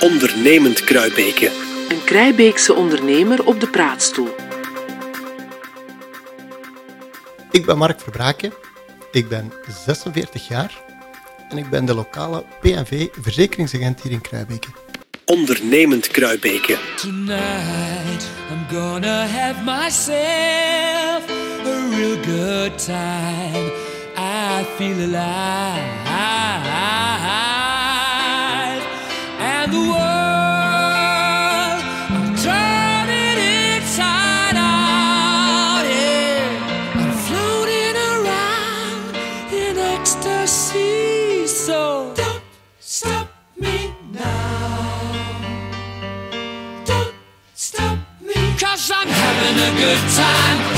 ondernemend Kruibeke. Een Kruibeekse ondernemer op de praatstoel. Ik ben Mark Verbraken, ik ben 46 jaar en ik ben de lokale PNV-verzekeringsagent hier in Kruibeke. Ondernemend Kruibeke. Tonight I'm gonna have myself a real good time. I feel alive. having a good time.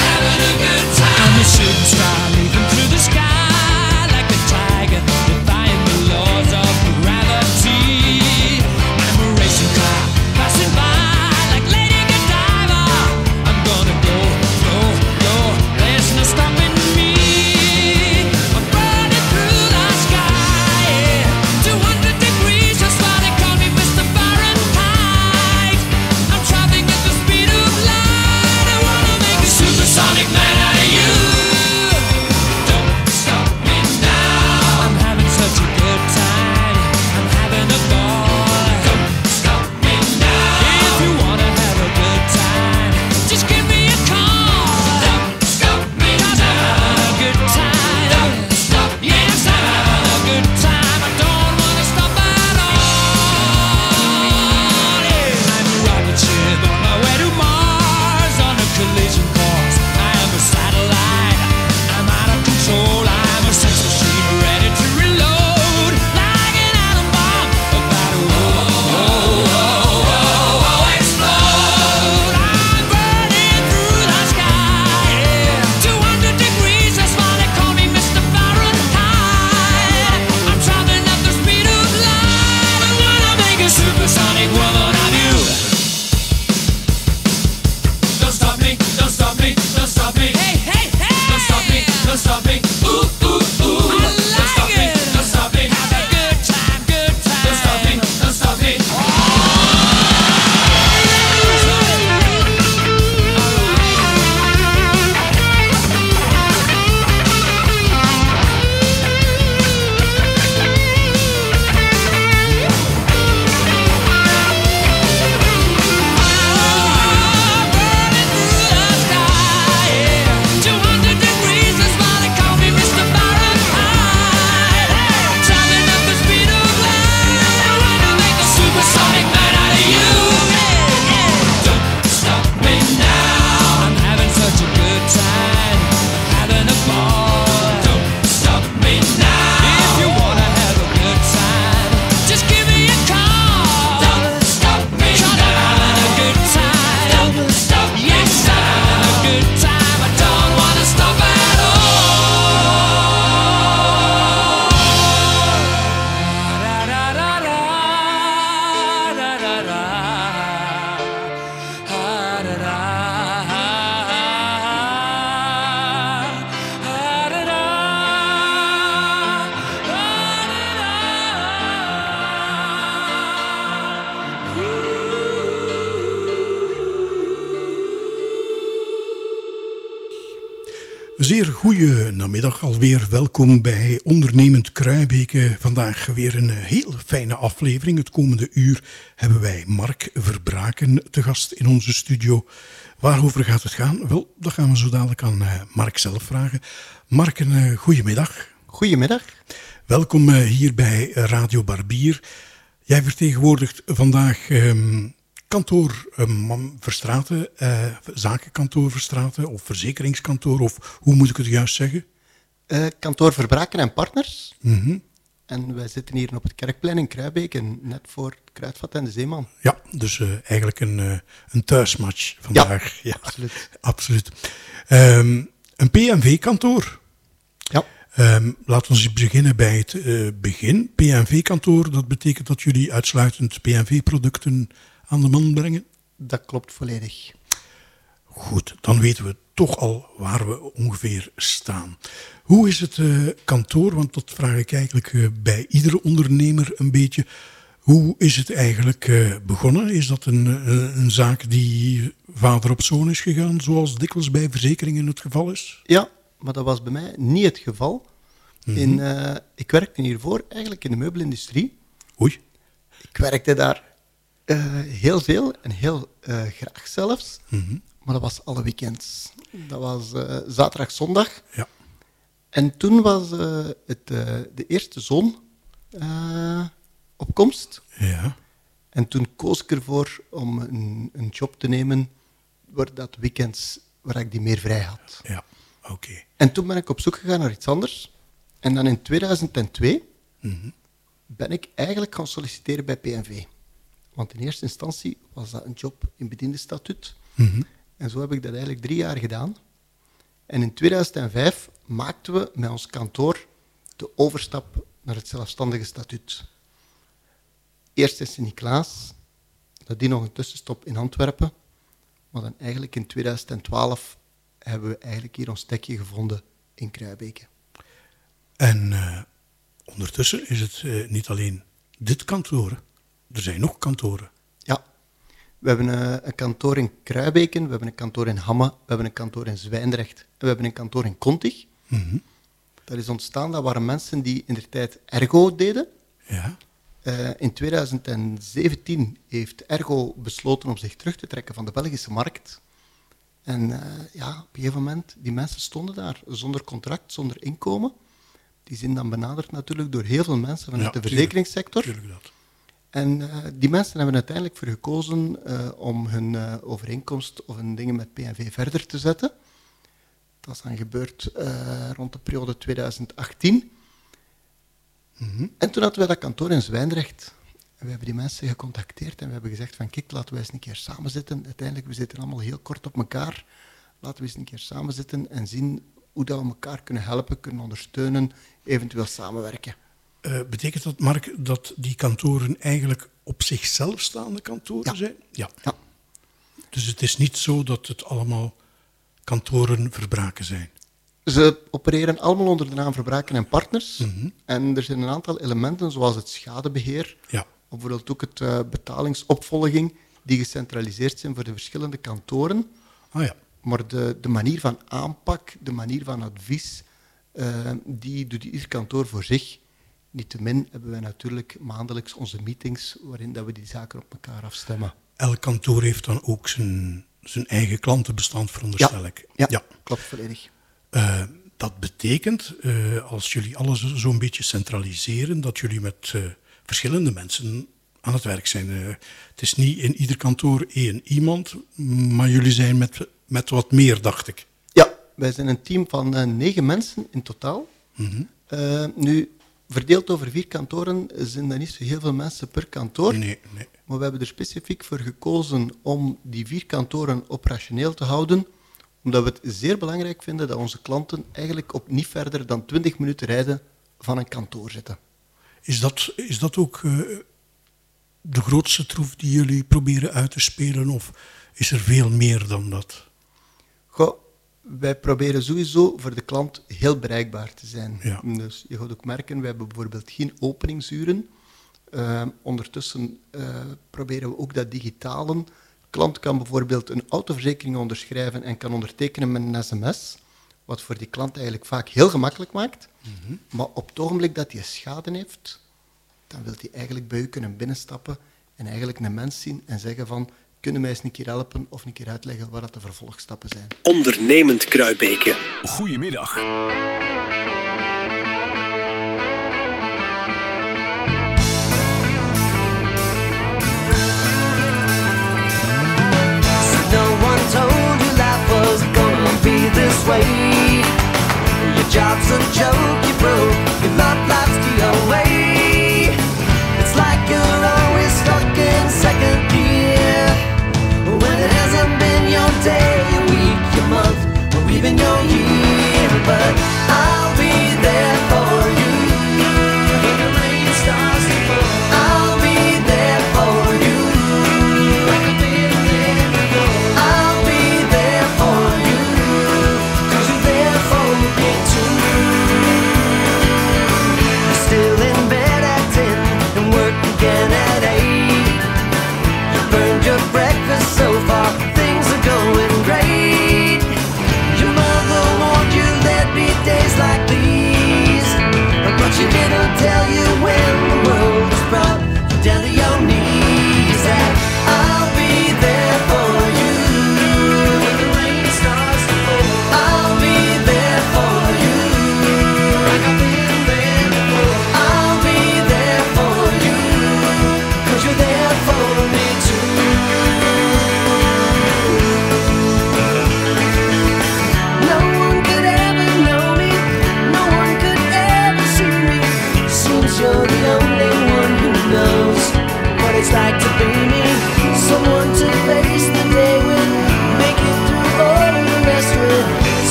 zeer goede namiddag alweer. Welkom bij Ondernemend Kruibeke. Vandaag weer een heel fijne aflevering. Het komende uur hebben wij Mark Verbraken te gast in onze studio. Waarover gaat het gaan? Wel, dat gaan we zo dadelijk aan eh, Mark zelf vragen. Mark, een eh, goedemiddag. Goedemiddag. Welkom eh, hier bij Radio Barbier. Jij vertegenwoordigt vandaag ehm, kantoor eh, Verstraten, uh, eh, zakenkantoor Verstraten of verzekeringskantoor, of hoe moet ik het juist zeggen? Eh, kantoor Verbraken en Partners. Mhm. En wij zitten hier op het kerkplein in Kruibeken, net voor Kruidvat en de Zeeman. Ja, dus eigenlijk een, uh, een thuismatch vandaag. Ja, absoluut. absoluut. Ehm, een PMV-kantoor. Ja. Ehm, Laten we eens beginnen bij het begin. PMV kantoor. dat betekent dat jullie uitsluitend PMV producten aan de man brengen? Dat klopt volledig. Goed, dan weten we toch al waar we ongeveer staan. Hoe is het eh, kantoor? Want dat vraag ik eigenlijk eh, bij iedere ondernemer een beetje. Hoe is het eigenlijk eh, begonnen? Is dat een, een, zaak die vader op zoon is gegaan, zoals dikwijls bij verzekeringen het geval is? Ja, maar dat was bij mij niet het geval. Mhm. Ik werkte hiervoor eigenlijk in de meubelindustrie. Oei. Ik werkte daar heel veel en heel eh, graag zelfs. Maar dat was alle weekends. Dat was eh, zaterdag, zondag. Ja. En toen was eh, het, eh, de eerste zoon eh, op komst. Ja. En toen koos ik ervoor om een, een job te nemen waar dat weekends waar ik die meer vrij had. Ja. Oké. En toen ben ik op zoek gegaan naar iets anders. En dan in 2002 ben ik eigenlijk gaan solliciteren bij PNV. Want in eerste instantie was dat een job in bediendenstatuut. En zo heb ik dat eigenlijk drie jaar gedaan. En in 2005 maakten we met ons kantoor de overstap naar het zelfstandige statuut. Eerst in Sint-Niklaas, nadien nog een tussenstop in Antwerpen. Maar dan eigenlijk in 2012 hebben we eigenlijk hier ons tekje gevonden in Kruibeke. En eh, ondertussen is het eh, niet alleen dit kantoor. Er zijn nog kantoren. Ja, we hebben eh, een kantoor in Kruibeken, we hebben een kantoor in Hamme, we hebben een kantoor in Zwijndrecht en we hebben een kantoor in Kontig. Dat is ontstaan, dat waren mensen die in de tijd ergo deden. Ja. Eh, in 2017 heeft Ergo besloten om zich terug te trekken van de Belgische markt. En eh, ja, op een gegeven moment, die mensen stonden daar zonder contract, zonder inkomen. Die zijn dan benaderd natuurlijk door heel veel mensen vanuit Ja, de tuurlijk. verzekeringssector. Tuurlijk dat. En eh, die mensen hebben uiteindelijk voor gekozen eh, om hun eh, overeenkomst of hun dingen met PNV verder te zetten. Dat is dan gebeurd rond de periode 2018. En toen hadden wij dat kantoor in Zwijndrecht. En we hebben die mensen gecontacteerd en we hebben gezegd van kijk, laten we eens een keer samen zitten. Uiteindelijk, we zitten allemaal heel kort op elkaar. Laten we eens een keer samen zitten en zien hoe dat we elkaar kunnen helpen, kunnen ondersteunen, eventueel samenwerken. Eh, betekent dat, Mark, dat die kantoren eigenlijk op zichzelf staande kantoren Ja. zijn? Ja. Ja. Dus het is niet zo dat het allemaal kantoren verbraken zijn. Ze opereren allemaal onder de naam Verbraken en Partners. En er zijn een aantal elementen, zoals het schadebeheer, Ja. bijvoorbeeld ook het eh, betalingsopvolging, die gecentraliseerd zijn voor de verschillende kantoren. Ah ja. Maar de, de manier van aanpak, de manier van advies, eh, die doet ieder kantoor voor zich. Niettemin hebben wij natuurlijk maandelijks onze meetings waarin dat we die zaken op elkaar afstemmen. Elk kantoor heeft dan ook zijn, zijn eigen klantenbestand, veronderstel ik. ja, klopt volledig. Eh, dat betekent, eh, als jullie alles zo'n beetje centraliseren, dat jullie met eh, verschillende mensen aan het werk zijn. Het is niet in ieder kantoor één iemand, maar jullie zijn met, met wat meer, dacht ik. Ja, wij zijn een team van negen mensen in totaal. Eh, nu, verdeeld over vier kantoren zijn er niet zo heel veel mensen per kantoor. Nee, nee. Maar we hebben er specifiek voor gekozen om die vier kantoren operationeel te houden, omdat we het zeer belangrijk vinden dat onze klanten eigenlijk op niet verder dan 20 minuten rijden van een kantoor zitten. Is dat, is dat ook eh, de grootste troef die jullie proberen uit te spelen, of is er veel meer dan dat? Wij proberen sowieso voor de klant heel bereikbaar te zijn. Ja. Dus je gaat ook merken, we hebben bijvoorbeeld geen openingsuren. Eh, ondertussen eh, proberen we ook dat digitalen. De klant kan bijvoorbeeld een autoverzekering onderschrijven en kan ondertekenen met een sms, wat voor die klant eigenlijk vaak heel gemakkelijk maakt. Maar op het ogenblik dat hij schade heeft, dan wil hij eigenlijk bij u kunnen binnenstappen en eigenlijk een mens zien en zeggen van, kunnen mij eens een keer helpen of een keer uitleggen wat dat de vervolgstappen zijn. Ondernemend Kruibeke. Goedemiddag. This way. Your job's a joke, you broke. Your love life's the away. Day, your week, your month, or even your year. But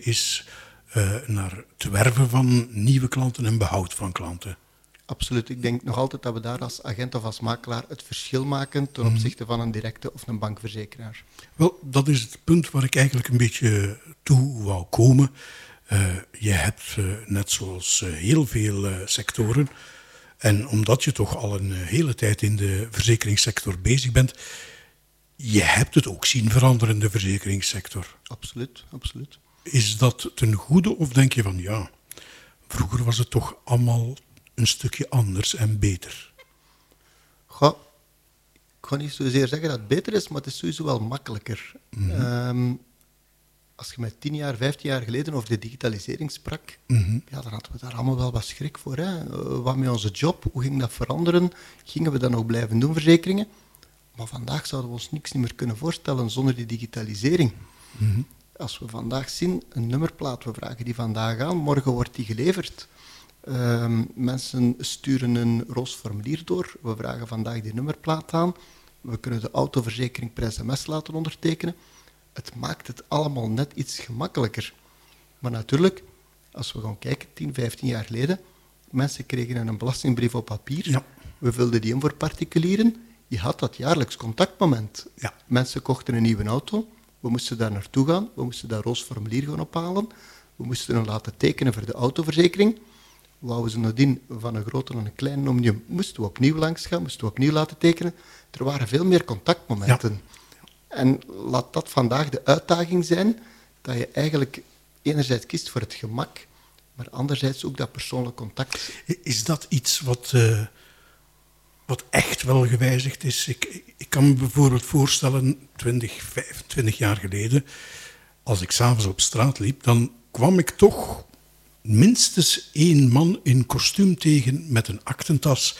is uh, naar het werven van nieuwe klanten en behoud van klanten. Absoluut. Ik denk nog altijd dat we daar als agent of als makelaar het verschil maken ten opzichte van een directe of een bankverzekeraar. Wel, dat is het punt waar ik eigenlijk een beetje toe wou komen. Uh, je hebt, uh, net zoals heel veel sectoren, en omdat je toch al een hele tijd in de verzekeringssector bezig bent, je hebt het ook zien veranderen in de verzekeringssector. Absoluut, absoluut. Is dat ten goede of denk je van ja, vroeger was het toch allemaal een stukje anders en beter? Goh, ik ga niet zozeer zeggen dat het beter is, maar het is sowieso wel makkelijker. Mm -hmm. als je met tien jaar, vijftien jaar geleden over de digitalisering sprak, mm -hmm. ja, dan hadden we daar allemaal wel wat schrik voor. Hè? Eh, wat met onze job, hoe ging dat veranderen? Gingen we dan nog blijven doen, verzekeringen? Maar vandaag zouden we ons niks meer kunnen voorstellen zonder die digitalisering. Mm -hmm. Als we vandaag zien, een nummerplaat, we vragen die vandaag aan, morgen wordt die geleverd. Uh, mensen sturen een roos formulier door, we vragen vandaag die nummerplaat aan, we kunnen de autoverzekering per sms laten ondertekenen. Het maakt het allemaal net iets gemakkelijker. Maar natuurlijk, als we gaan kijken, 10, 15 jaar geleden, mensen kregen een belastingbrief op papier, ja. we vulden die in voor particulieren, je had dat jaarlijks contactmoment. Ja. Mensen kochten een nieuwe auto, we moesten daar naartoe gaan, we moesten daar roos formulier gaan ophalen, we moesten hem laten tekenen voor de autoverzekering. Wouden ze nadien van een grote naar een klein omnium, moesten we opnieuw langs gaan, moesten we opnieuw laten tekenen. Er waren veel meer contactmomenten. Ja. En laat dat vandaag de uitdaging zijn, dat je eigenlijk enerzijds kiest voor het gemak, maar anderzijds ook dat persoonlijk contact. Is dat iets wat, uh, wat echt wel gewijzigd is? Ik, ik kan me bijvoorbeeld voorstellen, 20, 25 jaar geleden, als ik s'avonds op straat liep, dan kwam ik toch minstens één man in kostuum tegen met een aktentas.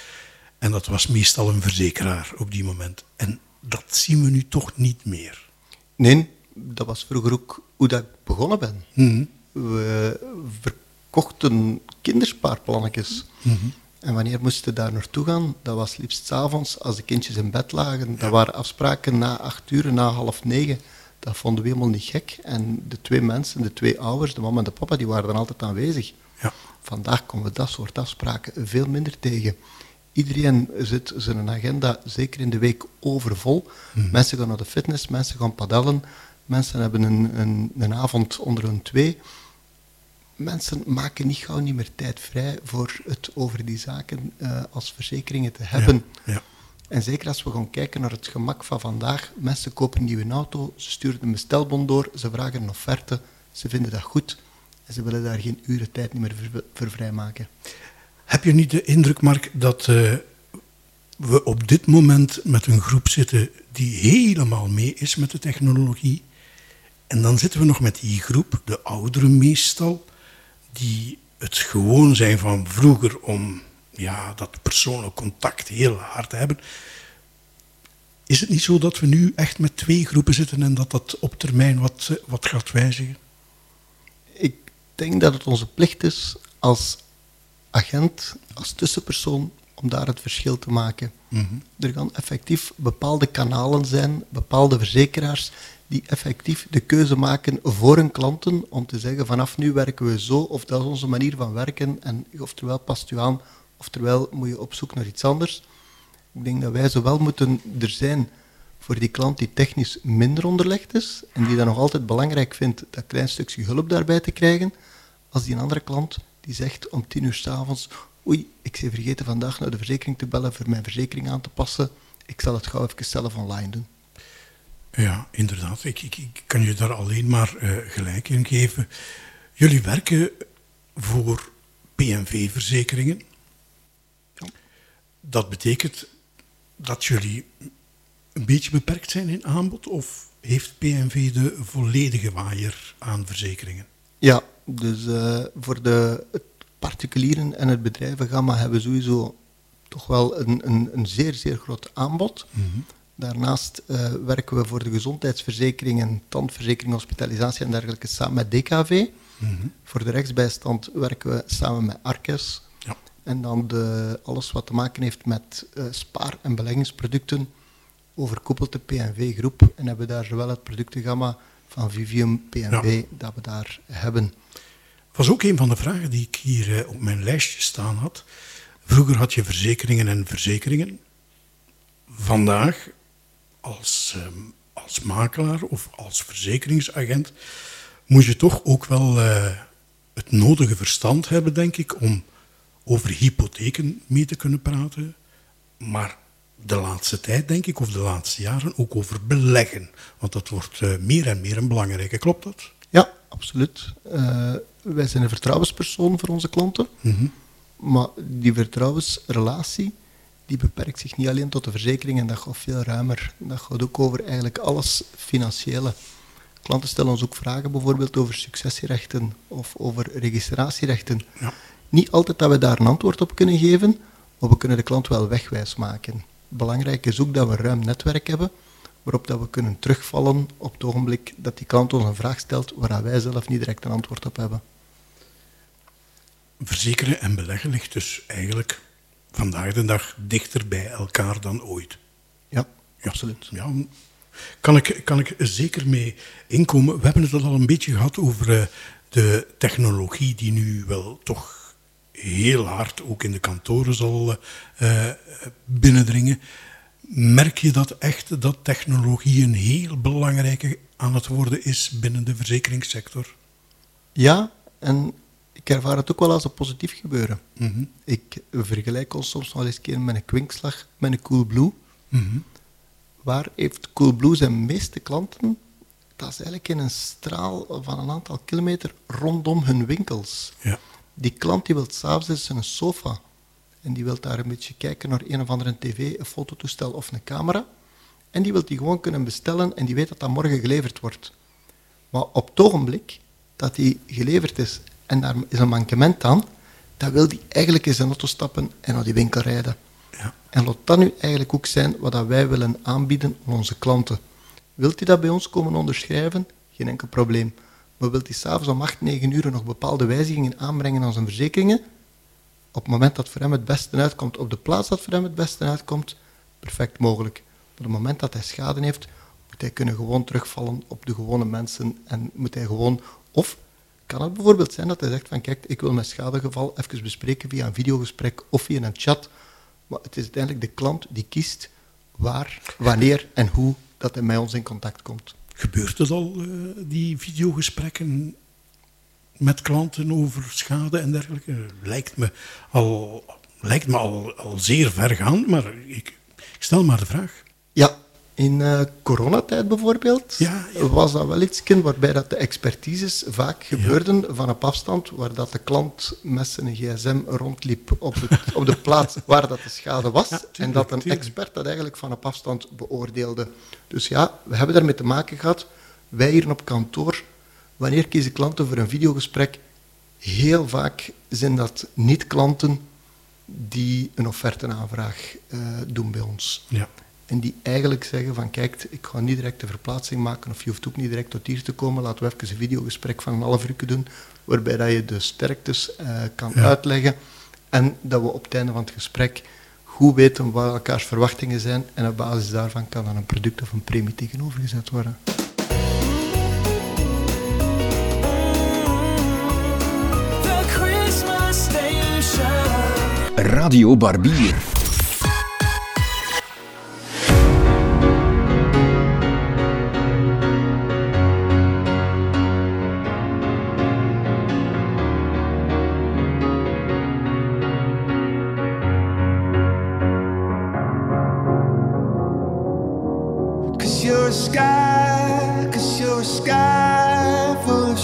En dat was meestal een verzekeraar op die moment. En dat zien we nu toch niet meer. Nee, dat was vroeger ook hoe dat ik begonnen ben. Mm We verkochten kinderspaarplannetjes. Mm -hmm. En wanneer moesten we daar naartoe gaan? Dat was liefst 's avonds, als de kindjes in bed lagen. Ja. Dat waren afspraken na acht uur, na half negen. Dat vonden we helemaal niet gek. En de twee mensen, de twee ouders, de mama en de papa, die waren dan altijd aanwezig. Ja. Vandaag komen we dat soort afspraken veel minder tegen. Iedereen zit zijn agenda, zeker in de week, overvol. Mm. Mensen gaan naar de fitness, mensen gaan padellen, mensen hebben een, een, een avond onder hun twee. Mensen maken niet gauw niet meer tijd vrij voor het over die zaken uh, als verzekeringen te hebben. Ja. Ja. En zeker als we gaan kijken naar het gemak van vandaag. Mensen kopen een nieuwe auto, ze sturen een bestelbon door, ze vragen een offerte, ze vinden dat goed en ze willen daar geen uren tijd niet meer voor, voor vrijmaken. Heb je niet de indruk, Mark, dat uh, we op dit moment met een groep zitten die helemaal mee is met de technologie? En dan zitten we nog met die groep, de ouderen meestal, die het gewoon zijn van vroeger om ja, dat persoonlijk contact heel hard te hebben. Is het niet zo dat we nu echt met twee groepen zitten en dat dat op termijn wat, wat gaat wijzigen? Ik denk dat het onze plicht is als agent, als tussenpersoon, om daar het verschil te maken. Mm -hmm. Er gaan effectief bepaalde kanalen zijn, bepaalde verzekeraars, die effectief de keuze maken voor hun klanten om te zeggen vanaf nu werken we zo, of dat is onze manier van werken, en oftewel past u aan, oftewel moet je op zoek naar iets anders. Ik denk dat wij zowel moeten er zijn voor die klant die technisch minder onderlegd is, en die dat nog altijd belangrijk vindt dat klein stukje hulp daarbij te krijgen, als die andere klant die zegt om tien uur s'avonds, oei, ik ben vergeten vandaag naar de verzekering te bellen voor mijn verzekering aan te passen, ik zal het gauw even zelf online doen. Ja, inderdaad. Ik, ik, ik kan je daar alleen maar uh, gelijk in geven. Jullie werken voor PNV-verzekeringen. Ja. Dat betekent dat jullie een beetje beperkt zijn in aanbod of heeft PNV de volledige waaier aan verzekeringen? Ja, dus uh, voor de het particulieren en het bedrijvengamma hebben we sowieso toch wel een, een, een zeer, zeer groot aanbod. Mm -hmm. Daarnaast uh, werken we voor de gezondheidsverzekeringen, tandverzekering, hospitalisatie en dergelijke samen met DKV. Mm -hmm. Voor de rechtsbijstand werken we samen met Arques. Ja. En dan de, alles wat te maken heeft met uh, spaar- en beleggingsproducten overkoepelt de PNV-groep en hebben daar zowel het productengamma van Vivium PNV dat we daar hebben. was ook een van de vragen die ik hier eh, op mijn lijstje staan had. Vroeger had je verzekeringen en verzekeringen. Vandaag, als, ehm, als makelaar of als verzekeringsagent, moet je toch ook wel eh, het nodige verstand hebben, denk ik, om over hypotheken mee te kunnen praten. Maar de laatste tijd, denk ik, of de laatste jaren, ook over beleggen. Want dat wordt eh, meer en meer een belangrijke. Klopt dat? Ja, absoluut. Eh, wij zijn een vertrouwenspersoon voor onze klanten. Maar die vertrouwensrelatie die beperkt zich niet alleen tot de verzekering en dat gaat veel ruimer. Dat gaat ook over eigenlijk alles financiële. Klanten stellen ons ook vragen bijvoorbeeld over successierechten of over registratierechten. Ja. Niet altijd dat we daar een antwoord op kunnen geven, maar we kunnen de klant wel wegwijs maken. Belangrijk is ook dat we een ruim netwerk hebben, waarop dat we kunnen terugvallen op het ogenblik dat die klant ons een vraag stelt waar wij zelf niet direct een antwoord op hebben. Verzekeren en beleggen ligt dus eigenlijk vandaag de dag dichter bij elkaar dan ooit. Ja, absoluut. Ja, kan ik, kan ik zeker mee inkomen. We hebben het al een beetje gehad over eh, de technologie die nu wel toch heel hard ook in de kantoren zal eh, eh, binnendringen. Merk je dat echt dat technologie een heel belangrijke aan het worden is binnen de verzekeringssector? Ja, en ik ervaar het ook wel als een positief gebeuren. Mhm. Ik vergelijk ons soms wel eens een keer met een kwinkslag, met een Coolblue. Mhm. Waar heeft Coolblue zijn meeste klanten? Dat is eigenlijk in een straal van een aantal kilometer rondom hun winkels. Ja. Die klant die wil s'avonds eens een sofa. En die wil daar een beetje kijken naar een of andere tv, een fototoestel of een camera. En die wil die gewoon kunnen bestellen en die weet dat dat morgen geleverd wordt. Maar op het ogenblik dat die geleverd is en daar is een mankement aan, dan wil die eigenlijk in zijn auto stappen en naar die winkel rijden. Ja. En laat dat nu eigenlijk ook zijn wat dat wij willen aanbieden aan onze klanten. Wilt hij dat bij ons komen onderschrijven? Geen enkel probleem. Maar wilt hij s'avonds om 8, 9 uur nog bepaalde wijzigingen aanbrengen aan zijn verzekeringen? Op het moment dat voor hem het beste uitkomt, op de plaats dat voor hem het beste uitkomt, perfect mogelijk. Maar op het moment dat hij schade heeft, moet hij kunnen gewoon terugvallen op de gewone mensen en moet hij gewoon... Of kan het bijvoorbeeld zijn dat hij zegt van kijk, ik wil mijn schadegeval even bespreken via een videogesprek of via een chat. Maar het is uiteindelijk de klant die kiest waar, wanneer en hoe dat hij met ons in contact komt. Gebeurt het al, eh, die videogesprekken met klanten over schade en dergelijke? Lijkt me al, lijkt me al, al zeer vergaand, maar ik, ik stel maar de vraag. Ja, in eh, coronatijd bijvoorbeeld Ja, ja. was dat wel iets waarbij dat de expertises vaak gebeurden van op afstand, waar dat de klant met zijn gsm rondliep op de, op de plaats waar dat de schade was, Ja, tuurlijk, en dat een tuurlijk. expert dat eigenlijk van op afstand beoordeelde. Dus ja, we hebben daarmee te maken gehad. Wij hier op kantoor, wanneer kiezen klanten voor een videogesprek? Heel vaak zijn dat niet klanten die een offerteaanvraag eh doen bij ons. Ja. En die eigenlijk zeggen van kijk, ik ga niet direct de verplaatsing maken of je hoeft ook niet direct tot hier te komen. Laten we even een videogesprek van een half uur doen, waarbij dat je de sterktes eh, kan Ja. uitleggen. En dat we op het einde van het gesprek goed weten wat elkaars verwachtingen zijn. En op basis daarvan kan dan een product of een premie tegenovergezet worden. Radio Barbier.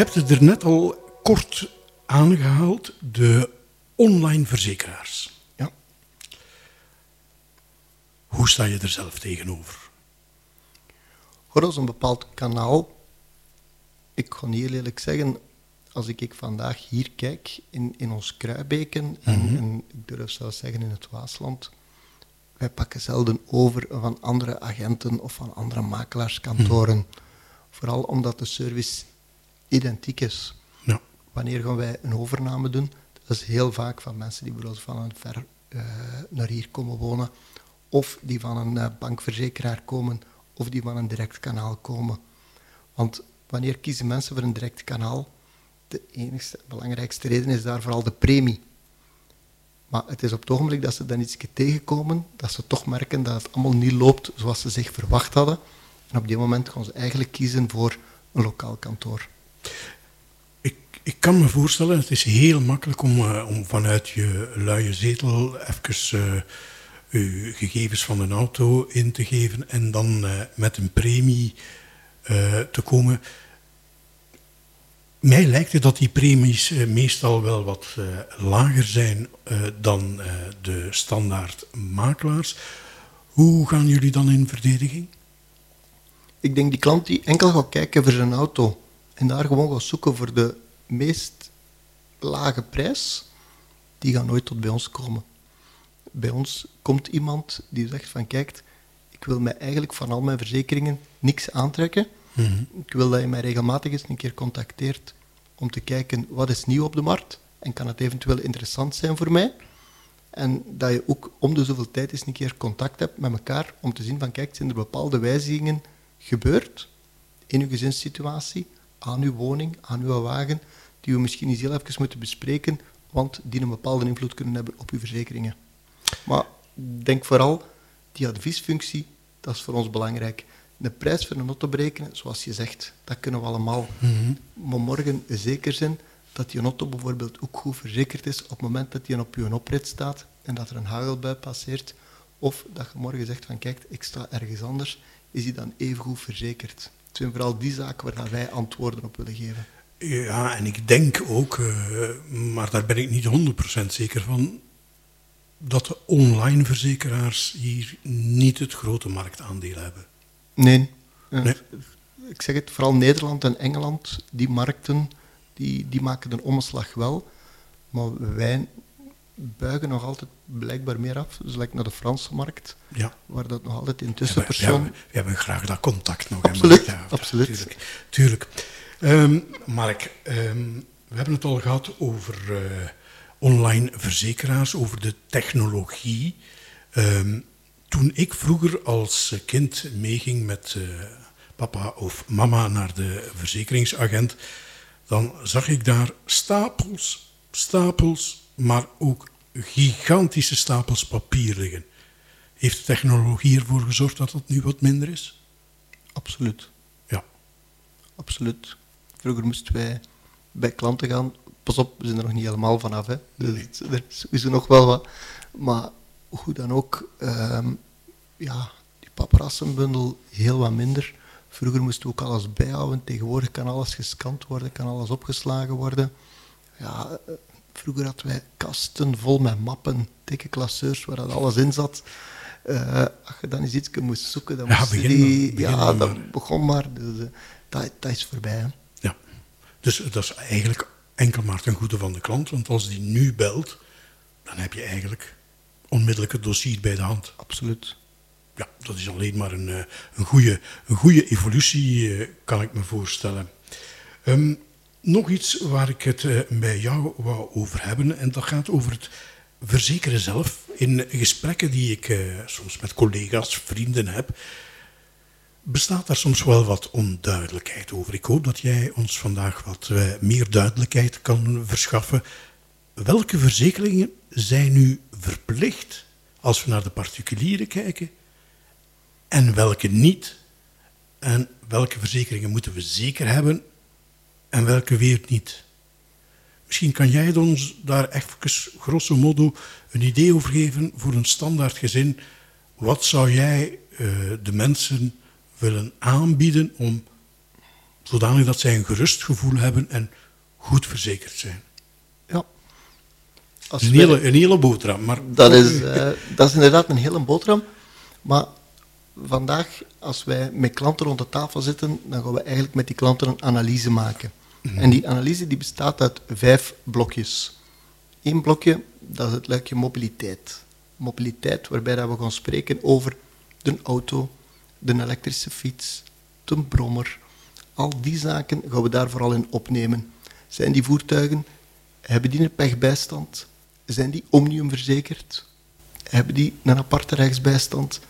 hebt het er net al kort aangehaald, de online verzekeraars. Ja. Hoe sta je er zelf tegenover? Hoor, als een bepaald kanaal. Ik niet heel eerlijk zeggen, als ik, ik vandaag hier kijk in, in ons Kruibeken, en, en ik durf zelfs zeggen in het Waasland, wij pakken zelden over van andere agenten of van andere makelaarskantoren. Vooral omdat de service identiek is. Ja. Wanneer gaan wij een overname doen? Dat is heel vaak van mensen die bijvoorbeeld van een ver eh, naar hier komen wonen, of die van een eh, bankverzekeraar komen, of die van een direct kanaal komen. Want wanneer kiezen mensen voor een direct kanaal? De enigste, belangrijkste reden is daar vooral de premie. Maar het is op het ogenblik dat ze dan iets tegenkomen, dat ze toch merken dat het allemaal niet loopt zoals ze zich verwacht hadden. En op die moment gaan ze eigenlijk kiezen voor een lokaal kantoor. Ik, ik kan me voorstellen, het is heel makkelijk om, eh, om vanuit je luie zetel even eh, je gegevens van een auto in te geven en dan eh, met een premie te komen. Mij lijkt het dat die premies meestal wel wat lager zijn dan de standaard makelaars. Hoe gaan jullie dan in verdediging? Ik denk die klant die enkel gaat kijken voor zijn auto en daar gewoon gaat zoeken voor de meest lage prijs, die gaat nooit tot bij ons komen. Bij ons komt iemand die zegt van kijk, ik wil mij eigenlijk van al mijn verzekeringen niks aantrekken. Ik wil dat je mij regelmatig eens een keer contacteert om te kijken wat is nieuw op de markt en kan het eventueel interessant zijn voor mij. En dat je ook om de zoveel tijd eens een keer contact hebt met elkaar om te zien van kijk, zijn er bepaalde wijzigingen gebeurd in uw gezinssituatie, aan uw woning, aan uw wagen, die we misschien eens heel even moeten bespreken, want die een bepaalde invloed kunnen hebben op uw verzekeringen. Maar denk vooral, die adviesfunctie, dat is voor ons belangrijk. De prijs voor een auto berekenen, zoals je zegt, dat kunnen we allemaal. Maar morgen zeker zijn dat die auto bijvoorbeeld ook goed verzekerd is op het moment dat die op uw oprit staat en dat er een hagelbui passeert Of dat je morgen zegt van kijk, ik sta ergens anders, is die dan even goed verzekerd? Zijn vooral die zaken waar dat wij antwoorden op willen geven. Ja, en ik denk ook, eh, maar daar ben ik niet 100% zeker van, dat de online verzekeraars hier niet het grote marktaandeel hebben. Nee. Nee. Ik zeg het, vooral Nederland en Engeland, die markten, die, die maken een omslag wel. Maar wij buigen nog altijd blijkbaar meer af, dus like naar de Franse markt, Ja. waar dat nog altijd in we, tussenpersoon... we- we hebben graag dat contact nog. Absoluut. Ja, absoluut. Tuurlijk. tuurlijk. Ehm, Mark, ehm, we hebben het al gehad over eh, online verzekeraars, over de technologie. Ehm, toen ik vroeger als kind meeging met eh, papa of mama naar de verzekeringsagent, dan zag ik daar stapels, stapels, maar ook gigantische stapels papier liggen. Heeft de technologie ervoor gezorgd dat dat nu wat minder is? Absoluut. Ja. Absoluut. Vroeger moesten wij bij klanten gaan. Pas op, we zijn er nog niet helemaal vanaf. Hè. Dus het- er is sowieso nog wel wat. Maar hoe dan ook, ehm, ja, die paparassenbundel heel wat minder. Vroeger moesten we ook alles bijhouden. Tegenwoordig kan alles gescand worden, kan alles opgeslagen worden. Ja, eh, vroeger hadden wij kasten vol met mappen, dikke klasseurs waar dat alles in zat. Eh, als je dan eens iets moest zoeken, dan Ja, moest je begin die... dan, begin ja, dan dat maar. begon maar. Dus, eh, dat, dat is voorbij. Hè. ja. Dus dat is eigenlijk enkel maar ten goede van de klant, want als die nu belt, dan heb je eigenlijk onmiddellijk het dossier bij de hand. Absoluut. Ja, dat is alleen maar een, eh, een, goede, een goede evolutie, kan ik me voorstellen. Ehm, nog iets waar ik het eh, bij jou wou over hebben, en dat gaat over het verzekeren zelf. In gesprekken die ik eh, soms met collega's, vrienden heb, bestaat daar soms wel wat onduidelijkheid over. Ik hoop dat jij ons vandaag wat eh, meer duidelijkheid kan verschaffen. Welke verzekeringen zijn nu verplicht als we naar de particulieren kijken en welke niet? En welke verzekeringen moeten we zeker hebben en welke weer niet? Misschien kan jij ons daar even grosso modo een idee over geven voor een standaard gezin. Wat zou jij eh, de mensen willen aanbieden om zodanig dat zij een gerust gevoel hebben en goed verzekerd zijn? Ja. Als Een hele, een hele boterham, maar dat, is, eh, dat is inderdaad een hele boterham. Maar vandaag, als wij met klanten rond de tafel zitten, dan gaan we eigenlijk met die klanten een analyse maken. En die analyse die bestaat uit vijf blokjes. Eén blokje, dat is het luikje mobiliteit. Mobiliteit, waarbij dat we gaan spreken over de auto, de elektrische fiets, de brommer. Al die zaken gaan we daar vooral in opnemen. Zijn die voertuigen, hebben die een pechbijstand? Zijn die omnium verzekerd? Hebben die een aparte rechtsbijstand?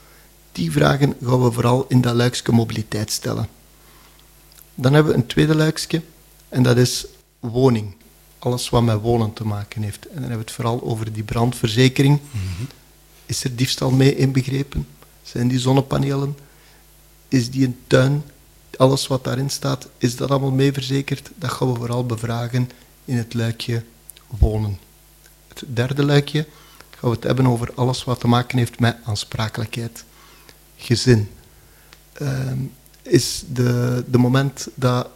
Die vragen gaan we vooral in dat luikje mobiliteit stellen. Dan hebben we een tweede luikje, en dat is woning. Alles wat met wonen te maken heeft. En dan hebben we het vooral over die brandverzekering. Is er diefstal mee inbegrepen? Zijn die zonnepanelen? Is die een tuin? Alles wat daarin staat, is dat allemaal mee verzekerd? Dat gaan we vooral bevragen in het luikje wonen. Het derde luikje gaan we het hebben over alles wat te maken heeft met aansprakelijkheid. Gezin. Ehm, is de, de moment dat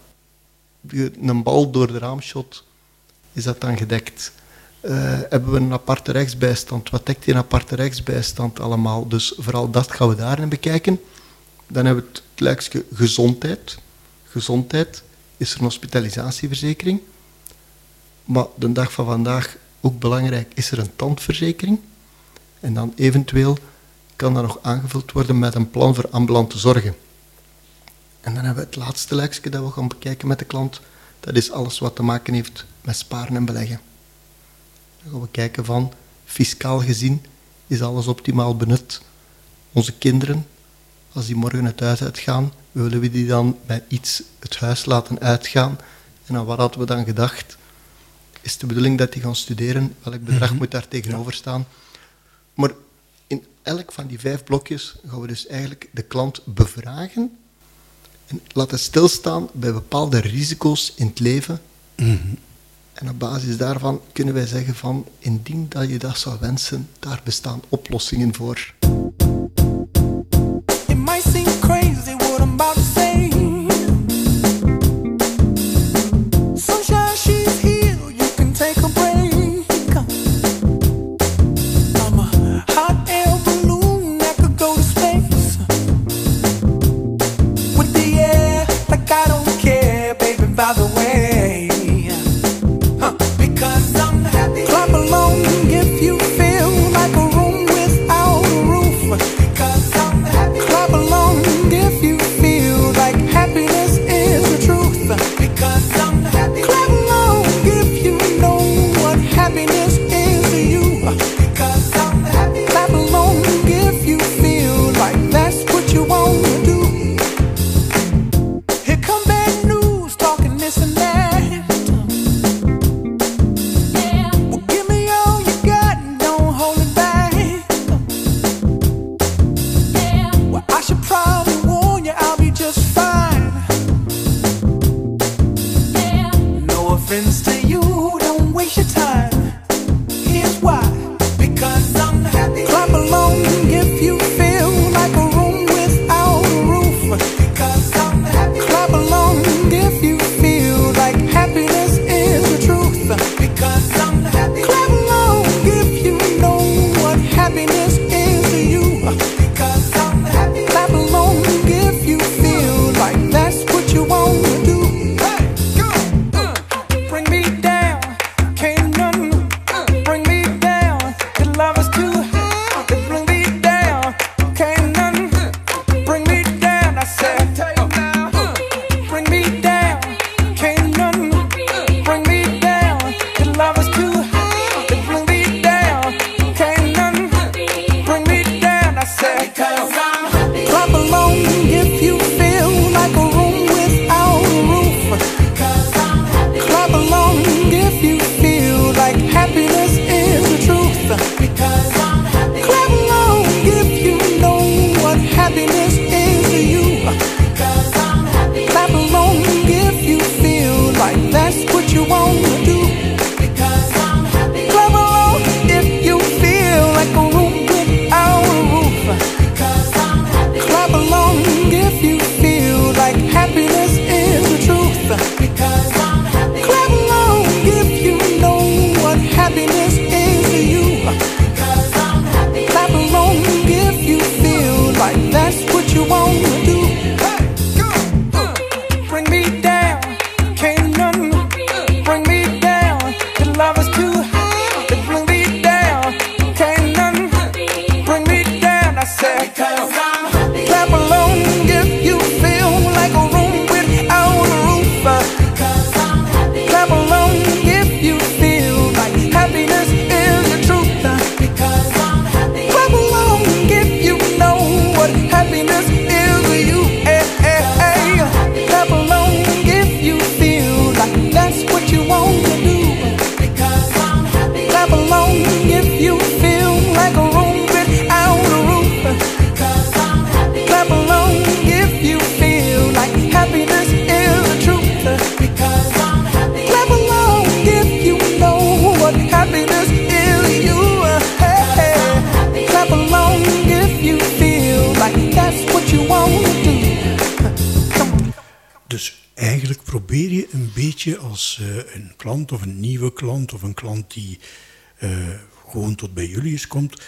een bal door de raam shot, is dat dan gedekt? Eh, hebben we een aparte rechtsbijstand? Wat dekt die aparte rechtsbijstand allemaal? Dus vooral dat gaan we daarin bekijken. Dan hebben we het luikje gezondheid. Gezondheid. Is er een hospitalisatieverzekering? Maar de dag van vandaag, ook belangrijk, is er een tandverzekering? En dan eventueel kan dat nog aangevuld worden met een plan voor ambulante zorgen. En dan hebben we het laatste luikje dat we gaan bekijken met de klant. Dat is alles wat te maken heeft met sparen en beleggen. Dan gaan we kijken van, fiscaal gezien, is alles optimaal benut? Onze kinderen, als die morgen het huis uitgaan, willen we die dan met iets het huis laten uitgaan? En aan wat hadden we dan gedacht? Is de bedoeling dat die gaan studeren? Welk bedrag moet daar tegenover staan? Maar in elk van die vijf blokjes gaan we dus eigenlijk de klant bevragen en laten stilstaan bij bepaalde risico's in het leven. Mhm. En op basis daarvan kunnen wij zeggen van, indien dat je dat zou wensen, daar bestaan oplossingen voor. No je een beetje als eh, een klant of een nieuwe klant of een klant die eh, gewoon tot bij jullie is komt,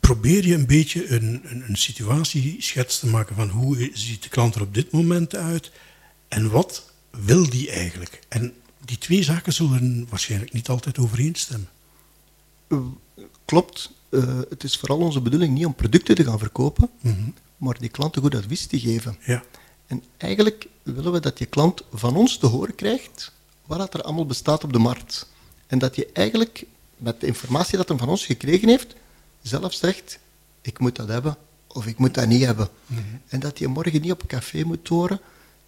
probeer je een beetje een, een, een situatieschets te maken van hoe ziet de klant er op dit moment uit en wat wil die eigenlijk. En die twee zaken zullen waarschijnlijk niet altijd overeenstemmen. Klopt. Eh, het is vooral onze bedoeling niet om producten te gaan verkopen, maar die klanten goed advies te geven. Ja. En eigenlijk willen we dat je klant van ons te horen krijgt wat er allemaal bestaat op de markt. En dat je eigenlijk met de informatie dat hij van ons gekregen heeft, zelf zegt, ik moet dat hebben of ik moet dat niet hebben. En dat je morgen niet op een café moet horen,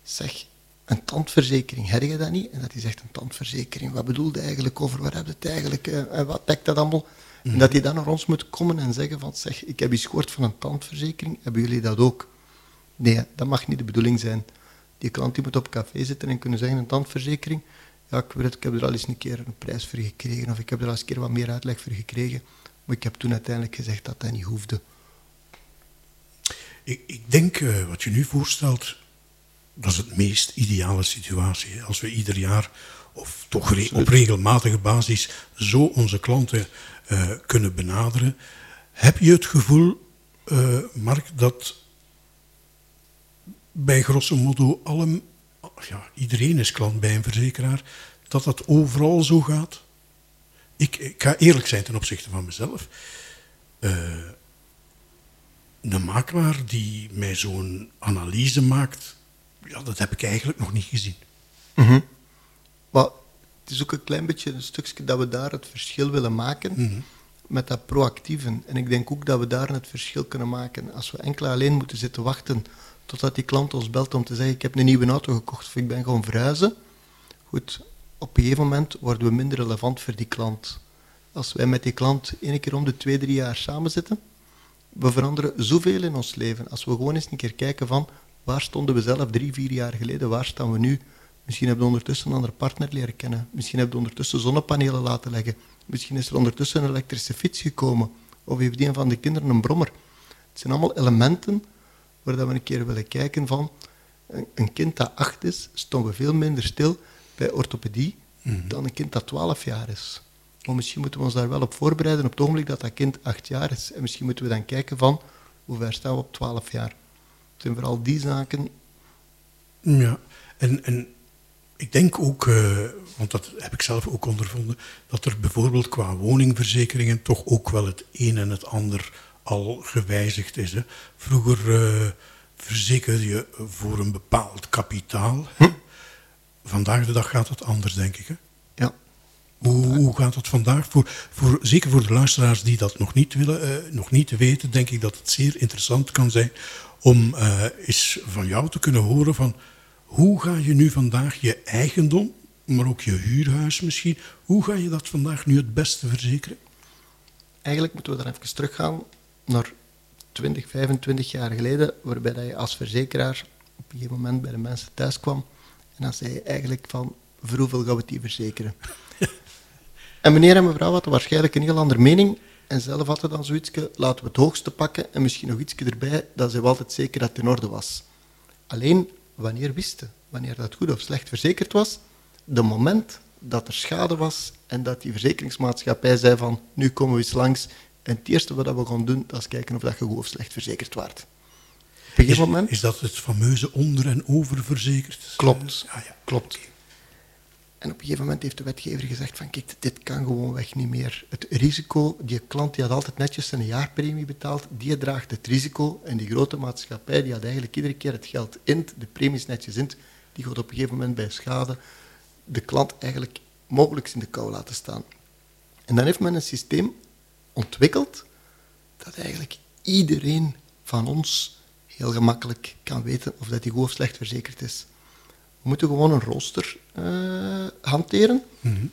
zeg, een tandverzekering, heb je dat niet? En dat hij zegt, een tandverzekering, wat bedoelde eigenlijk over, waar heb je het eigenlijk, eh, en wat dekt dat allemaal? En dat hij dan naar ons moet komen en zeggen van, zeg, ik heb iets gehoord van een tandverzekering, hebben jullie dat ook? Nee, dat mag niet de bedoeling zijn. Die klant die moet op café zitten en kunnen zeggen, een tandverzekering, ja, ik, weet het, ik heb er al eens een keer een prijs voor gekregen, of ik heb er al eens een keer wat meer uitleg voor gekregen, maar ik heb toen uiteindelijk gezegd dat dat niet hoefde. Ik, ik denk, eh, wat je nu voorstelt, dat is het meest ideale situatie. Als we ieder jaar of toch re- op regelmatige basis zo onze klanten eh, kunnen benaderen. Heb je het gevoel, eh, Mark, dat bij grosso modo alle, ja, iedereen is klant bij een verzekeraar, dat dat overal zo gaat? Ik, ik ga eerlijk zijn ten opzichte van mezelf. Eh, een makelaar die mij zo'n analyse maakt, ja, dat heb ik eigenlijk nog niet gezien. Maar het is ook een klein beetje een stukje dat we daar het verschil willen maken met dat proactieve. En ik denk ook dat we daar het verschil kunnen maken. Als we enkel alleen moeten zitten wachten totdat die klant ons belt om te zeggen ik heb een nieuwe auto gekocht of ik ben gewoon verhuizen. Goed, op een gegeven moment worden we minder relevant voor die klant. Als wij met die klant één keer om de twee, drie jaar samen zitten, we veranderen zoveel in ons leven. Als we gewoon eens een keer kijken van waar stonden we zelf drie, vier jaar geleden, waar staan we nu? Misschien hebben we ondertussen een andere partner leren kennen. Misschien hebben we ondertussen zonnepanelen laten leggen. Misschien is er ondertussen een elektrische fiets gekomen. Of heeft een van de kinderen een brommer. Het zijn allemaal elementen waar dat we een keer willen kijken van... Een, kind dat acht is, stonden we veel minder stil bij orthopedie dan een kind dat twaalf jaar is. Maar misschien moeten we ons daar wel op voorbereiden op het ogenblik dat dat kind acht jaar is. En misschien moeten we dan kijken van hoe ver staan we op twaalf jaar. Het zijn vooral die zaken Ja, en, en ik denk ook, eh, want dat heb ik zelf ook ondervonden, dat er bijvoorbeeld qua woningverzekeringen toch ook wel het een en het ander al gewijzigd is. Hè. Vroeger eh, verzekerde je voor een bepaald kapitaal. hè. Vandaag de dag gaat het anders, denk ik. Hè. Ja. Hoe, hoe gaat het vandaag? Voor, voor, zeker voor de luisteraars die dat nog niet, willen, eh, nog niet weten, denk ik dat het zeer interessant kan zijn om eh, eens van jou te kunnen horen van hoe ga je nu vandaag je eigendom, maar ook je huurhuis misschien, hoe ga je dat vandaag nu het beste verzekeren? Eigenlijk moeten we dan even teruggaan naar 20, 25 jaar geleden, waarbij dat je als verzekeraar op een gegeven moment bij de mensen thuis kwam en dan zei je eigenlijk van, voor hoeveel gaan we die verzekeren? en meneer en mevrouw hadden waarschijnlijk een heel andere mening en zelf hadden dan zoiets, laten we het hoogste pakken en misschien nog iets erbij, dat ze wel altijd zeker dat het in orde was. Alleen, wanneer wisten, wanneer dat goed of slecht verzekerd was, de moment dat er schade was en dat die verzekeringsmaatschappij zei van, nu komen we eens langs en het eerste wat we gaan doen, dat is kijken of dat je goed of slecht verzekerd waart. Op een gegeven moment... is dat het fameuze onder- en oververzekerd? Klopt, Ah, ja. klopt. En op een gegeven moment heeft de wetgever gezegd van kijk, dit kan gewoonweg niet meer. Het risico, die klant die had altijd netjes zijn jaarpremie betaald, die draagt het risico. En die grote maatschappij die had eigenlijk iedere keer het geld in, de premies netjes in, die gaat op een gegeven moment bij schade de klant eigenlijk mogelijk in de kou laten staan. En dan heeft men een systeem ontwikkeld dat eigenlijk iedereen van ons heel gemakkelijk kan weten of dat hij goed of slecht verzekerd is. We moeten gewoon een rooster eh, hanteren.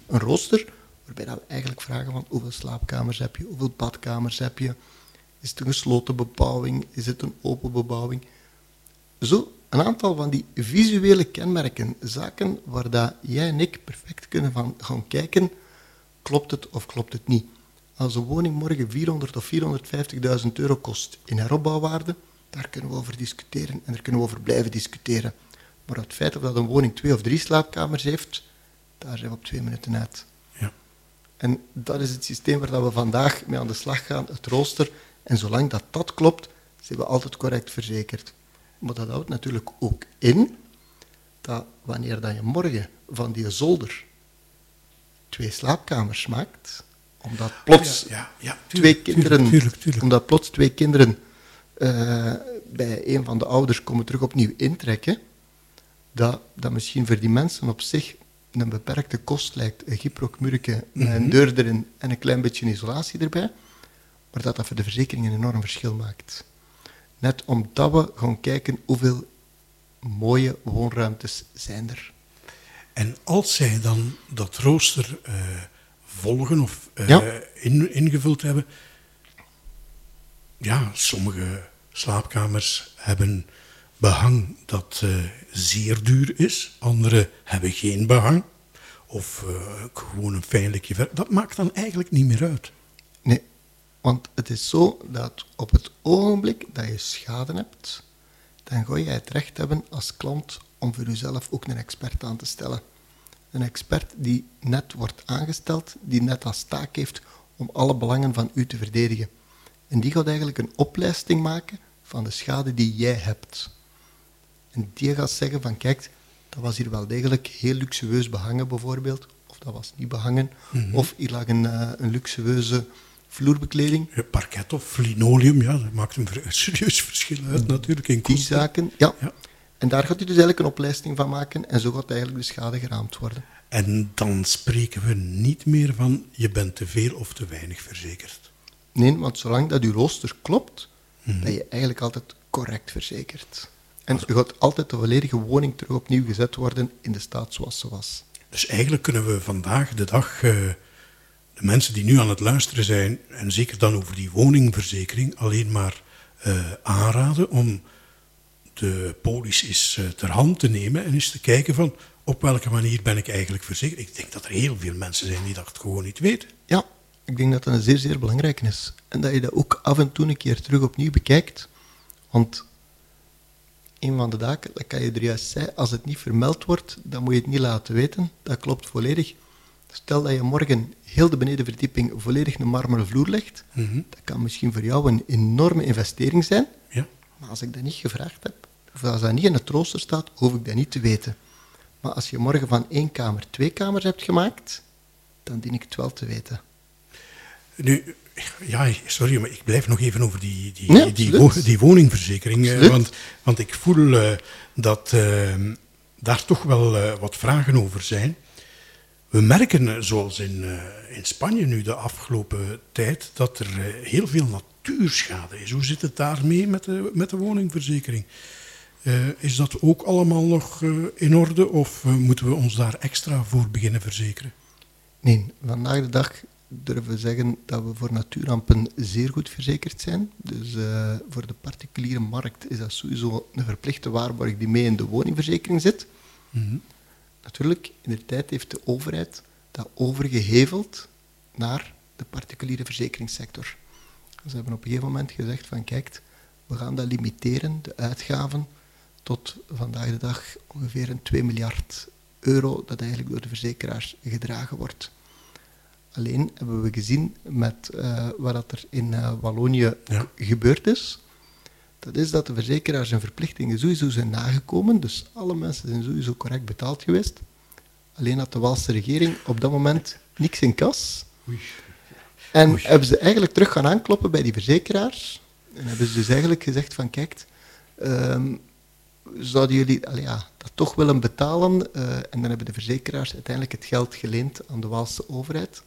Een rooster waarbij dat we eigenlijk vragen van hoeveel slaapkamers heb je, hoeveel badkamers heb je, is het een gesloten bebouwing, is het een open bebouwing. Zo een aantal van die visuele kenmerken, zaken waar dat jij en ik perfect kunnen van gaan kijken, klopt het of klopt het niet. Als een woning morgen 400 of 450.000 euro kost in heropbouwwaarde, daar kunnen we over discussiëren en daar kunnen we over blijven discussiëren. Maar het feit of dat een woning twee of drie slaapkamers heeft, daar zijn we op twee minuten uit. Ja. En dat is het systeem waar we vandaag mee aan de slag gaan, het rooster. En zolang dat dat klopt, zijn we altijd correct verzekerd. Maar dat houdt natuurlijk ook in dat wanneer dat je morgen van die zolder twee slaapkamers maakt, omdat plots Ja, ja, twee kinderen, Tuurlijk, tuurlijk, tuurlijk. omdat plots twee kinderen eh, bij een van de ouders komen terug opnieuw intrekken, dat, dat misschien voor die mensen op zich een beperkte kost lijkt. Een gyprokmurke met een deur erin en een klein beetje isolatie erbij, maar dat dat voor de verzekering een enorm verschil maakt. Net omdat we gaan kijken hoeveel mooie woonruimtes zijn er. En als zij dan dat rooster eh, volgen of eh, Ja. in, ingevuld hebben, ja, sommige slaapkamers hebben behang dat eh, zeer duur is, andere hebben geen behang of eh, gewoon een fijn likje ver. Dat maakt dan eigenlijk niet meer uit. Nee, want het is zo dat op het ogenblik dat je schade hebt, dan ga je het recht hebben als klant om voor jezelf ook een expert aan te stellen. Een expert die net wordt aangesteld, die net als taak heeft om alle belangen van u te verdedigen. En die gaat eigenlijk een oplijsting maken van de schade die jij hebt. En die gaat zeggen van, kijk, dat was hier wel degelijk heel luxueus behangen bijvoorbeeld, of dat was niet behangen, of hier lag een, eh, een luxueuze vloerbekleding. Ja, Parket of linoleum, ja, dat maakt een serieus verschil uit natuurlijk in Die zaken, ja. Ja. En daar gaat hij dus eigenlijk een oplijsting van maken en zo gaat eigenlijk de schade geraamd worden. En dan spreken we niet meer van je bent te veel of te weinig verzekerd. Nee, want zolang dat uw rooster klopt, ben je eigenlijk altijd correct verzekerd. En er gaat altijd de volledige woning terug opnieuw gezet worden in de staat zoals ze was. Dus eigenlijk kunnen we vandaag de dag eh, de mensen die nu aan het luisteren zijn, en zeker dan over die woningverzekering, alleen maar eh, aanraden om de polis eens eh, ter hand te nemen en eens te kijken van op welke manier ben ik eigenlijk verzekerd. Ik denk dat er heel veel mensen zijn die dat gewoon niet weten. Ja, ik denk dat dat een zeer, zeer belangrijk is. En dat je dat ook af en toe een keer terug opnieuw bekijkt. Want een van de daken, dat kan je er juist zei, als het niet vermeld wordt, dan moet je het niet laten weten. Dat klopt volledig. Stel dat je morgen heel de benedenverdieping volledig een marmeren vloer legt, dat kan misschien voor jou een enorme investering zijn, Ja? maar als ik dat niet gevraagd heb, of als dat niet in het rooster staat, hoef ik dat niet te weten. Maar als je morgen van één kamer twee kamers hebt gemaakt, dan dien ik het wel te weten. Nu, ja, sorry, maar ik blijf nog even over die, die, die, wo- die woningverzekering. eh, Absoluut. Want, want ik voel eh, dat eh, daar toch wel eh, wat vragen over zijn. We merken, zoals in, in Spanje nu de afgelopen tijd, dat er heel veel natuurschade is. Hoe zit het daarmee met de, met de woningverzekering? Eh, is dat ook allemaal nog eh, in orde of eh, moeten we ons daar extra voor beginnen verzekeren? Nee, vandaag de dag durven we zeggen dat we voor natuurrampen zeer goed verzekerd zijn. Dus voor de particuliere markt is dat sowieso een verplichte waarborg die mee in de woningverzekering zit. Natuurlijk, in de tijd heeft de overheid dat overgeheveld naar de particuliere verzekeringssector. Ze hebben op een gegeven moment gezegd van kijk, we gaan dat limiteren, de uitgaven, tot vandaag de dag ongeveer een 2 miljard euro dat eigenlijk door de verzekeraars gedragen wordt. Alleen hebben we gezien met eh, wat dat er in eh, Wallonië Ja. gebeurd is, dat is dat de verzekeraars hun verplichtingen sowieso zijn nagekomen, dus alle mensen zijn sowieso correct betaald geweest. Alleen had de Waalse regering op dat moment niks in kas. En hebben ze eigenlijk terug gaan aankloppen bij die verzekeraars. En hebben ze dus eigenlijk gezegd van, kijk, ehm, zouden jullie allee, ja, dat toch willen betalen? Eh, en dan hebben de verzekeraars uiteindelijk het geld geleend aan de Waalse overheid.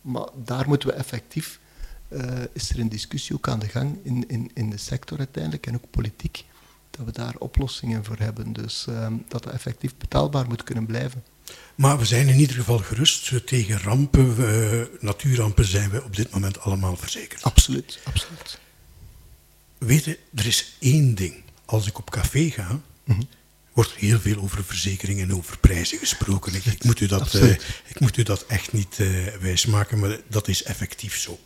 Maar daar moeten we effectief, eh, is er een discussie ook aan de gang in, in, in de sector uiteindelijk en ook politiek, dat we daar oplossingen voor hebben. Dus ehm, dat dat effectief betaalbaar moet kunnen blijven. Maar we zijn in ieder geval gerust tegen rampen, natuurrampen zijn we op dit moment allemaal verzekerd. Absoluut, absoluut. Weet je, er is één ding. Als ik op café ga, wordt er heel veel over verzekeringen en over prijzen gesproken. Ik, ik moet, u dat, eh, ik moet u dat echt niet eh, wijsmaken, maar dat is effectief zo.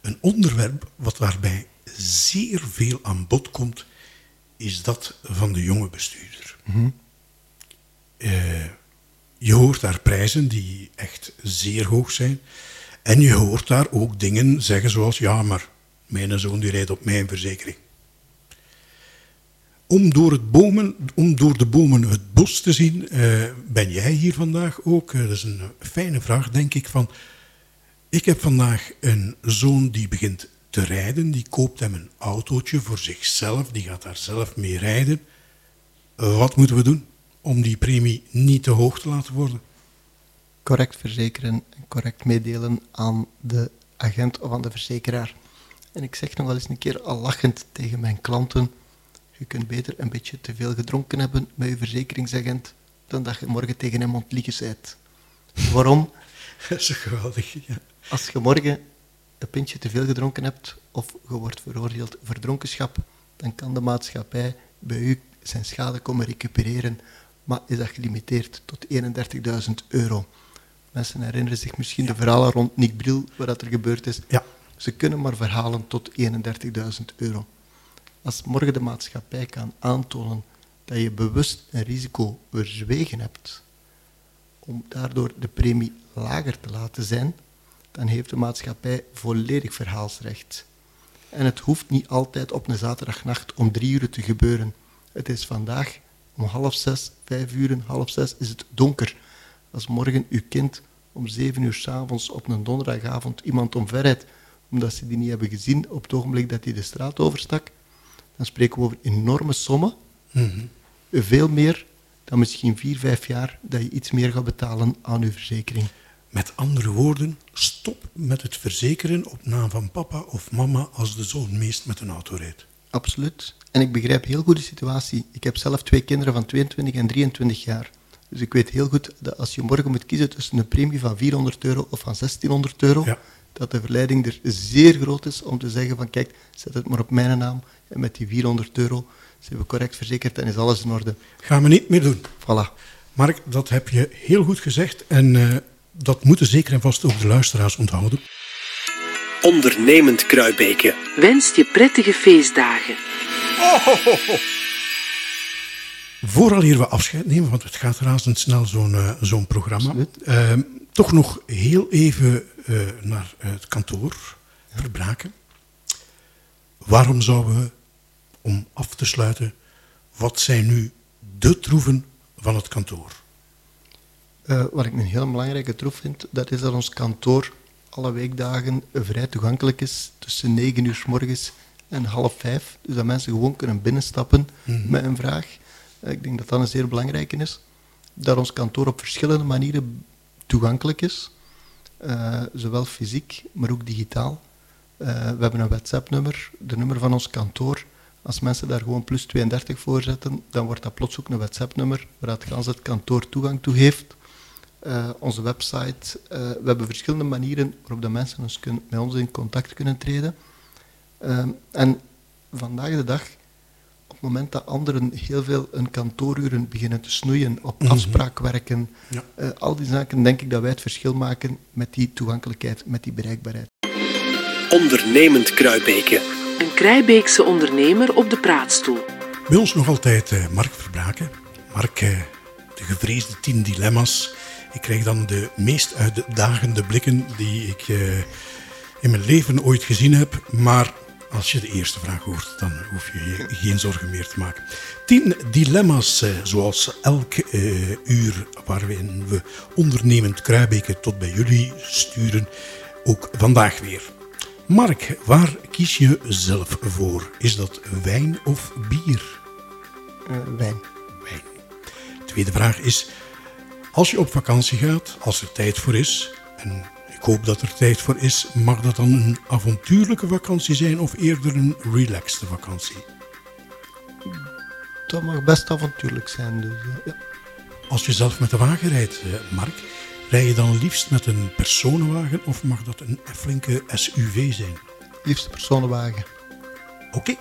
Een onderwerp wat daarbij zeer veel aan bod komt, is dat van de jonge bestuurder. Eh, je hoort daar prijzen die echt zeer hoog zijn. En je hoort daar ook dingen zeggen zoals, ja, maar mijn zoon die rijdt op mijn verzekering. Om door, het bomen, om door de bomen het bos te zien, eh, ben jij hier vandaag ook? Eh, dat is een fijne vraag, denk ik. Van, ik heb vandaag een zoon die begint te rijden. Die koopt hem een autootje voor zichzelf. Die gaat daar zelf mee rijden. Eh, wat moeten we doen om die premie niet te hoog te laten worden? correct verzekeren en correct meedelen aan de agent of aan de verzekeraar. En ik zeg nog wel eens een keer al lachend tegen mijn klanten, je kunt beter een beetje te veel gedronken hebben met je verzekeringsagent dan dat je morgen tegen hem ontliegen bent. Waarom? Dat is geweldig. Ja. Als je morgen een pintje te veel gedronken hebt of je wordt veroordeeld voor dronkenschap, dan kan de maatschappij bij u zijn schade komen recupereren, maar is dat gelimiteerd tot 31.000 euro. Mensen herinneren zich misschien de verhalen rond Nick Bril, wat dat er gebeurd is. Ja. Ze kunnen maar verhalen tot 31.000 euro. Als morgen de maatschappij kan aantonen dat je bewust een risico verzwegen hebt, om daardoor de premie lager te laten zijn, dan heeft de maatschappij volledig verhaalsrecht. En het hoeft niet altijd op een zaterdagnacht om drie uur te gebeuren. Het is vandaag om half zes, vijf uur, half zes is het donker. Als morgen uw kind om zeven uur s'avonds op een donderdagavond iemand omverrijdt, omdat ze die niet hebben gezien op het ogenblik dat hij de straat overstak, dan spreken we over enorme sommen. Veel meer dan misschien vier, vijf jaar dat je iets meer gaat betalen aan uw verzekering. Met andere woorden, stop met het verzekeren op naam van papa of mama als de zoon meest met een auto rijdt. Absoluut. En ik begrijp heel goed de situatie. Ik heb zelf twee kinderen van 22 en 23 jaar. Dus ik weet heel goed dat als je morgen moet kiezen tussen een premie van 400 euro of van 1600 euro, Ja. dat de verleiding er zeer groot is om te zeggen van kijk, zet het maar op mijn naam en met die 400 euro zijn we correct verzekerd en is alles in orde. Gaan we niet meer doen. Voilà. Mark, dat heb je heel goed gezegd en eh, dat moeten zeker en vast ook de luisteraars onthouden. Ondernemend Kruibeke. Wenst je prettige feestdagen. Vooraleer we afscheid nemen, want het gaat razendsnel zo'n eh, zo'n programma. eh, toch nog heel even eh, naar het kantoor Verbraken. Waarom zouden we, om af te sluiten, wat zijn nu de troeven van het kantoor? Eh, wat ik een heel belangrijke troef vind, dat is dat ons kantoor alle weekdagen vrij toegankelijk is tussen 9 uur s morgens en half 5. Dus dat mensen gewoon kunnen binnenstappen met een vraag. Eh, ik denk dat dat een zeer belangrijke is. Dat ons kantoor op verschillende manieren toegankelijk is. Eh, zowel fysiek, maar ook digitaal. We hebben een WhatsApp-nummer, de nummer van ons kantoor. Als mensen daar gewoon plus 32 voor zetten, dan wordt dat plots ook een WhatsApp-nummer waar het gans het kantoor toegang toe heeft. Eh, onze website. eh, we hebben verschillende manieren waarop de mensen ons kunnen, met ons in contact kunnen treden. Ehm, en vandaag de dag, op het moment dat anderen heel veel hun kantooruren beginnen te snoeien, op afspraakwerken, Ja. eh, al die zaken, denk ik dat wij het verschil maken met die toegankelijkheid, met die bereikbaarheid. Ondernemend Kruibeke. Een Krijbeekse ondernemer op de praatstoel. Bij ons nog altijd eh, Mark Verbraken. Mark, eh, de gevreesde tien dilemma's. Ik krijg dan de meest uitdagende blikken die ik eh, in mijn leven ooit gezien heb. Maar als je de eerste vraag hoort, dan hoef je je geen zorgen meer te maken. Tien dilemma's, zoals elk uur waarin we ondernemend Kruibeke tot bij jullie sturen. Ook vandaag weer. Mark, waar kies je zelf voor? Is dat wijn of bier? Eh, wijn. Wijn. Tweede vraag is, als je op vakantie gaat, als er tijd voor is, en ik hoop dat er tijd voor is, mag dat dan een avontuurlijke vakantie zijn of eerder een relaxte vakantie? Dat mag best avontuurlijk zijn. Dus, eh, ja. Als je zelf met de wagen rijdt, eh, Mark, rij je dan liefst met een personenwagen of mag dat een flinke SUV zijn? Liefste personenwagen. Oké.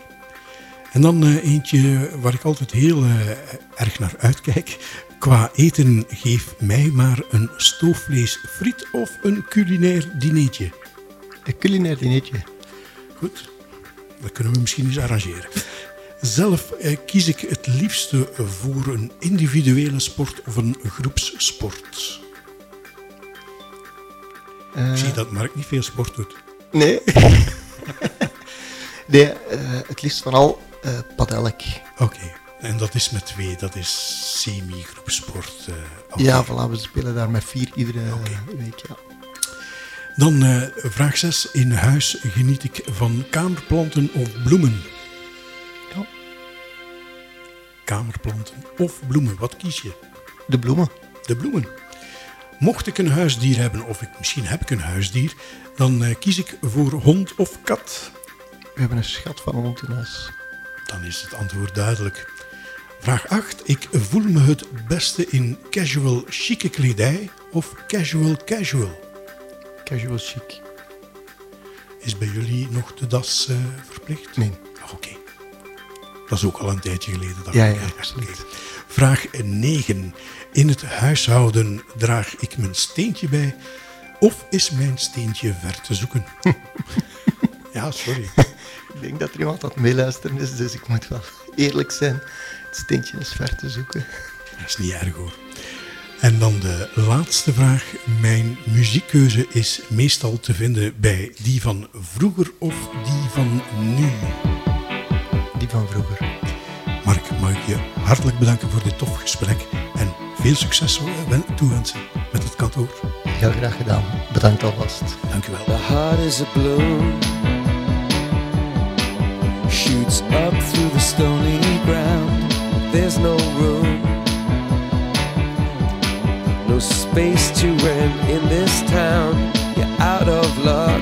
En dan eh, eentje waar ik altijd heel eh, erg naar uitkijk. Qua eten geef mij maar een stoofvlees friet of een culinair dineetje. Een culinair dineetje. Goed, dat kunnen we misschien eens arrangeren. Zelf eh, kies ik het liefste voor een individuele sport of een groepssport. Eh, Ik zie dat Mark niet veel sport doet. Nee. nee, eh, het liefst van al eh padelk. Oké, en dat is met twee, dat is semi-groepsport. oké. Ja, voilà, we spelen daar met vier iedere week. Ja. Dan vraag 6. In huis geniet ik van kamerplanten of bloemen? Ja. Kamerplanten of bloemen, wat kies je? De bloemen. De bloemen. Mocht ik een huisdier hebben, of ik, misschien heb ik een huisdier, dan eh, kies ik voor hond of kat. We hebben een schat van een hond in huis. Dan is het antwoord duidelijk. Vraag 8. Ik voel me het beste in casual chique kledij of casual casual. Casual chic. Is bij jullie nog de das eh, verplicht? Nee. Oké. Dat is ook al een tijdje geleden. dacht Ja, ik, ja, absoluut. Vraag 9. In het huishouden draag ik mijn steentje bij of is mijn steentje ver te zoeken? ja, sorry. Ik denk dat er iemand aan het meeluisteren is, dus ik moet wel eerlijk zijn. Het steentje is ver te zoeken. Dat is niet erg hoor. En dan de laatste vraag. Mijn muziekkeuze is meestal te vinden bij die van vroeger of die van nu. Die van vroeger. Mark, mag ik je hartelijk bedanken voor dit tof gesprek en veel succes wen- toewensen met het kantoor. Heel graag gedaan. Bedankt alvast. Dank u wel. The heart is a bloom, shoots up through the stony ground. There's no room, no space to rent in this town. You're out of luck,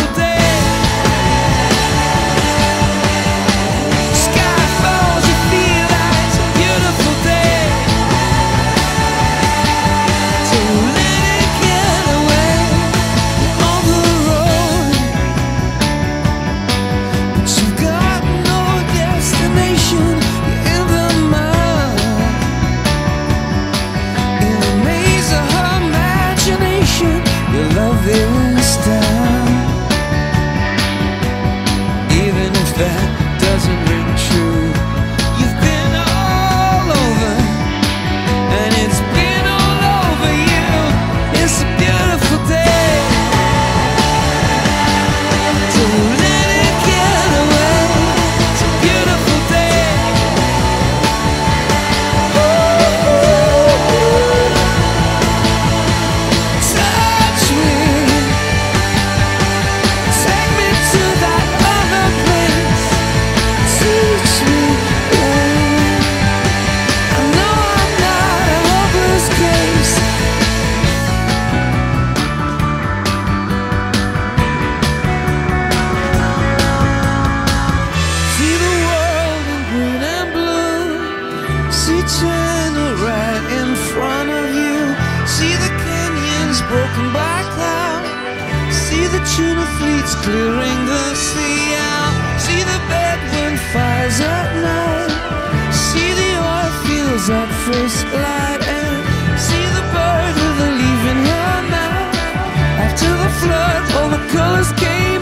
broken by cloud. See the tuna fleets clearing the sea out. See the bedroom fires at night. See the oil fields at first light. And see the bird with a leaf in her mouth. After the flood, all the colors came